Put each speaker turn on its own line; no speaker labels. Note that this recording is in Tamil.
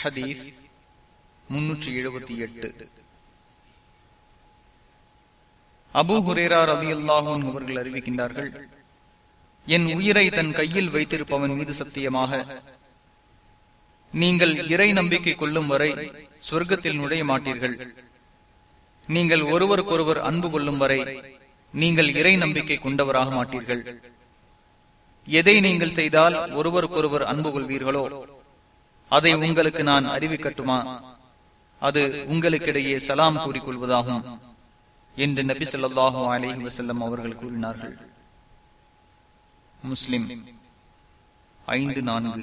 ஹதீஸ் முன்னூற்றி எழுபத்தி எட்டு. அபு ஹுரேரா ரவி அல்லாஹூன் அவர்கள் அறிவிக்கின்றார்கள் என் உயிரை தன் கையில் வைத்திருப்பவன் மீது சத்தியமாக. நீங்கள் இறை நம்பிக்கை கொள்ளும் வரை சொர்க்கத்தில் நுழைய மாட்டீர்கள். நீங்கள் ஒருவருக்கொருவர் அன்பு கொள்ளும் வரை நீங்கள் இறை நம்பிக்கை கொண்டவராக மாட்டீர்கள். எதை நீங்கள் செய்தால் ஒருவருக்கொருவர் அன்பு கொள்வீர்களோ அதை உங்களுக்கு நான் அறிவிக்கட்டுமா அது உங்களுக்கிடையே சலாம் கூறிக்கொள்வதாகும் என்று நபி சொல்லாஹு அலஹி வசல்லம் அவர்கள் கூறினார்கள். முஸ்லிம் ஐந்து நான்கு.